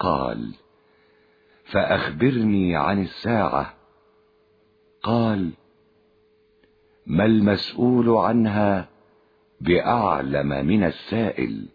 قال فأخبرني عن الساعة. قال ما المسؤول عنها بأعلم من السائل.